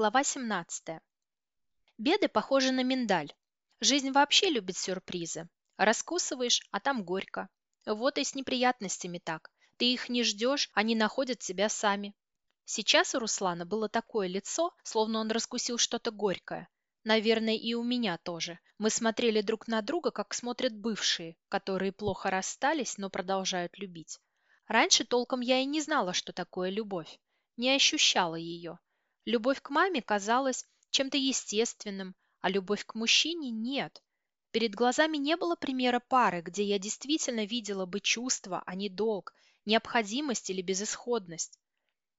Глава 17. Беды похожи на миндаль. Жизнь вообще любит сюрпризы. Раскусываешь, а там горько. Вот и с неприятностями так. Ты их не ждешь, они находят тебя сами. Сейчас у Руслана было такое лицо, словно он раскусил что-то горькое. Наверное, и у меня тоже. Мы смотрели друг на друга, как смотрят бывшие, которые плохо расстались, но продолжают любить. Раньше толком я и не знала, что такое любовь. Не ощущала ее. Любовь к маме казалась чем-то естественным, а любовь к мужчине нет. Перед глазами не было примера пары, где я действительно видела бы чувства, а не долг, необходимость или безысходность.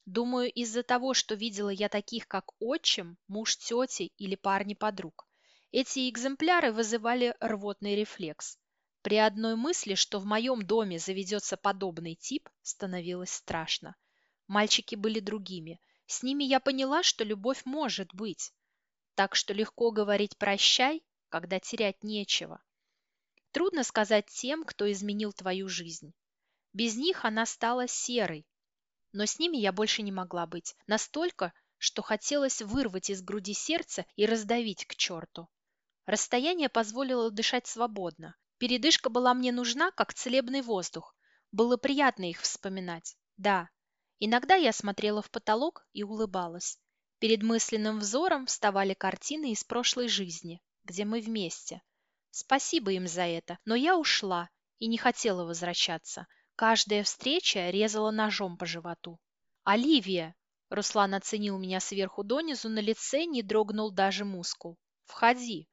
Думаю, из-за того, что видела я таких, как отчим, муж тети или парни подруг. Эти экземпляры вызывали рвотный рефлекс. При одной мысли, что в моем доме заведется подобный тип, становилось страшно. Мальчики были другими – с ними я поняла, что любовь может быть. Так что легко говорить «прощай», когда терять нечего. Трудно сказать тем, кто изменил твою жизнь. Без них она стала серой. Но с ними я больше не могла быть. Настолько, что хотелось вырвать из груди сердце и раздавить к черту. Расстояние позволило дышать свободно. Передышка была мне нужна, как целебный воздух. Было приятно их вспоминать. Да, Иногда я смотрела в потолок и улыбалась. Перед мысленным взором вставали картины из прошлой жизни, где мы вместе. Спасибо им за это, но я ушла и не хотела возвращаться. Каждая встреча резала ножом по животу. «Оливия!» Руслан оценил меня сверху донизу, на лице не дрогнул даже мускул. «Входи!»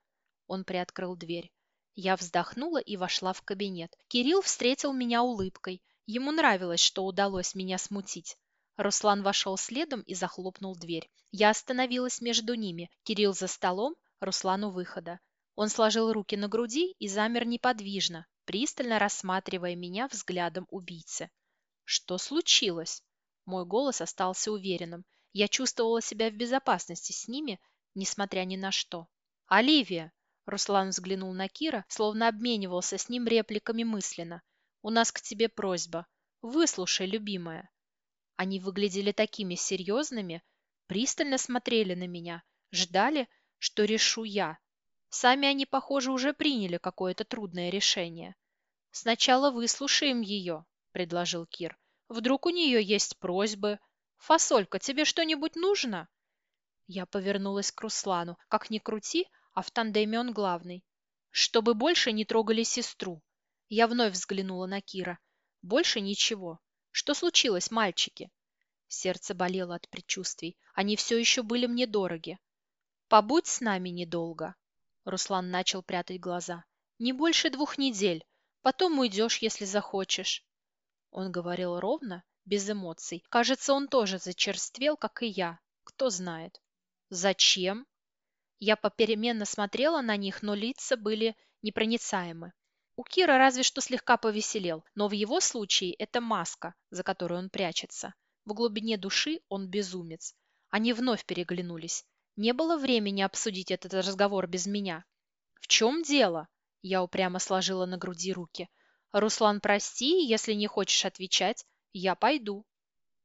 Он приоткрыл дверь. Я вздохнула и вошла в кабинет. Кирилл встретил меня улыбкой. Ему нравилось, что удалось меня смутить. Руслан вошел следом и захлопнул дверь. Я остановилась между ними. Кирилл за столом, Руслан у выхода. Он сложил руки на груди и замер неподвижно, пристально рассматривая меня взглядом убийцы. «Что случилось?» Мой голос остался уверенным. Я чувствовала себя в безопасности с ними, несмотря ни на что. «Оливия!» Руслан взглянул на Кира, словно обменивался с ним репликами мысленно. У нас к тебе просьба. Выслушай, любимая». Они выглядели такими серьезными, пристально смотрели на меня, ждали, что решу я. Сами они, похоже, уже приняли какое-то трудное решение. «Сначала выслушаем ее», — предложил Кир. «Вдруг у нее есть просьбы? Фасолька, тебе что-нибудь нужно?» Я повернулась к Руслану. Как ни крути, а в тандеме он главный. «Чтобы больше не трогали сестру. Я вновь взглянула на Кира. Больше ничего. Что случилось, мальчики? Сердце болело от предчувствий. Они все еще были мне дороги. Побудь с нами недолго. Руслан начал прятать глаза. Не больше двух недель. Потом уйдешь, если захочешь. Он говорил ровно, без эмоций. Кажется, он тоже зачерствел, как и я. Кто знает. Зачем? Я попеременно смотрела на них, но лица были непроницаемы. У Кира разве что слегка повеселел, но в его случае это маска, за которой он прячется. В глубине души он безумец. Они вновь переглянулись. Не было времени обсудить этот разговор без меня. «В чем дело?» Я упрямо сложила на груди руки. «Руслан, прости, если не хочешь отвечать, я пойду».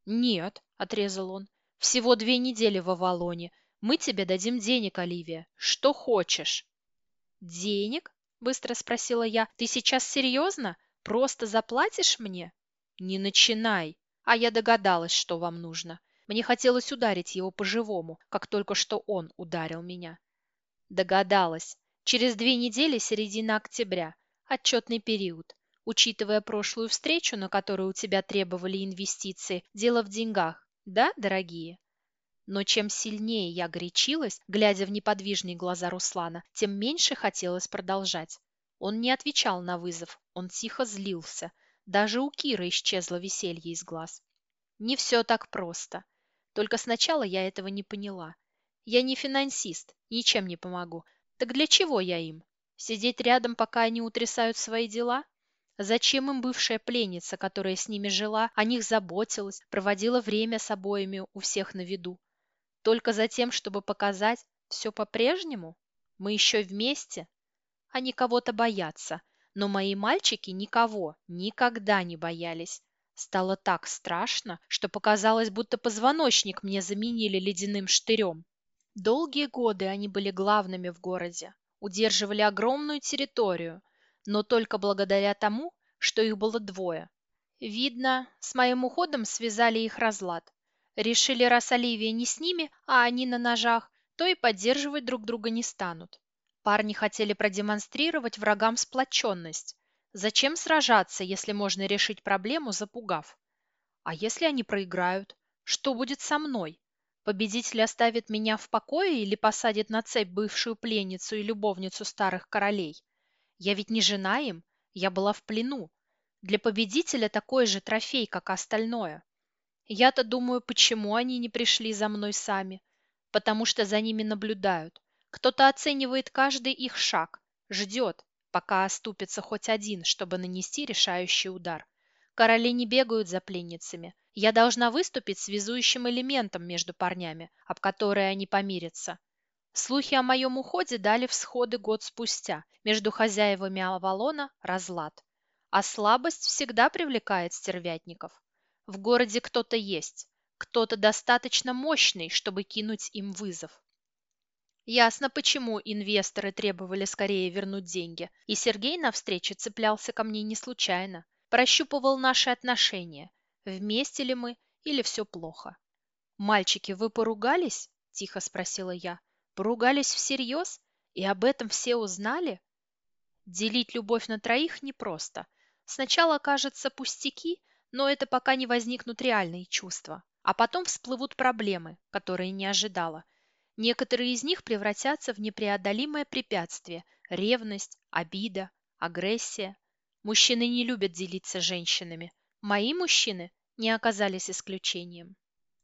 «Нет», — отрезал он, — «всего две недели в Авалоне. Мы тебе дадим денег, Оливия. Что хочешь». «Денег?» Быстро спросила я. Ты сейчас серьезно? Просто заплатишь мне? Не начинай. А я догадалась, что вам нужно. Мне хотелось ударить его по-живому, как только что он ударил меня. Догадалась. Через две недели середина октября. Отчетный период. Учитывая прошлую встречу, на которую у тебя требовали инвестиции, дело в деньгах. Да, дорогие? Но чем сильнее я горячилась, глядя в неподвижные глаза Руслана, тем меньше хотелось продолжать. Он не отвечал на вызов, он тихо злился. Даже у Киры исчезло веселье из глаз. Не все так просто. Только сначала я этого не поняла. Я не финансист, ничем не помогу. Так для чего я им? Сидеть рядом, пока они утрясают свои дела? Зачем им бывшая пленница, которая с ними жила, о них заботилась, проводила время с обоими у всех на виду? Только за тем, чтобы показать, все по-прежнему? Мы еще вместе? Они кого-то боятся, но мои мальчики никого, никогда не боялись. Стало так страшно, что показалось, будто позвоночник мне заменили ледяным штырем. Долгие годы они были главными в городе, удерживали огромную территорию, но только благодаря тому, что их было двое. Видно, с моим уходом связали их разлад. Решили, раз Оливия не с ними, а они на ножах, то и поддерживать друг друга не станут. Парни хотели продемонстрировать врагам сплоченность. Зачем сражаться, если можно решить проблему, запугав? А если они проиграют? Что будет со мной? Победитель оставит меня в покое или посадит на цепь бывшую пленницу и любовницу старых королей? Я ведь не жена им, я была в плену. Для победителя такой же трофей, как остальное. Я-то думаю, почему они не пришли за мной сами. Потому что за ними наблюдают. Кто-то оценивает каждый их шаг, ждет, пока оступится хоть один, чтобы нанести решающий удар. Короли не бегают за пленницами. Я должна выступить связующим элементом между парнями, об которые они помирятся. Слухи о моем уходе дали всходы год спустя. Между хозяевами Авалона разлад. А слабость всегда привлекает стервятников. В городе кто-то есть, кто-то достаточно мощный, чтобы кинуть им вызов. Ясно, почему инвесторы требовали скорее вернуть деньги, и Сергей на встрече цеплялся ко мне не случайно, прощупывал наши отношения, вместе ли мы или все плохо. «Мальчики, вы поругались?» – тихо спросила я. «Поругались всерьез? И об этом все узнали?» Делить любовь на троих непросто. Сначала кажется пустяки, но это пока не возникнут реальные чувства. А потом всплывут проблемы, которые не ожидала. Некоторые из них превратятся в непреодолимое препятствие – ревность, обида, агрессия. Мужчины не любят делиться женщинами. Мои мужчины не оказались исключением.